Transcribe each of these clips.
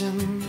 imagine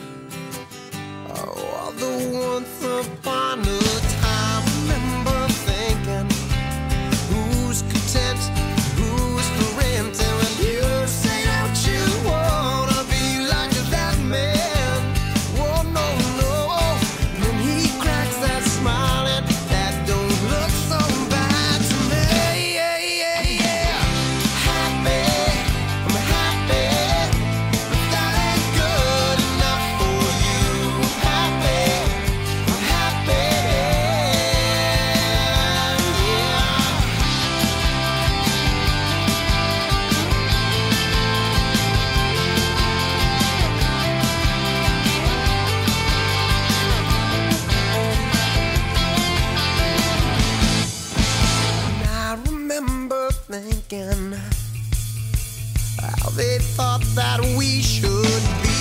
thinking how they thought that we should be.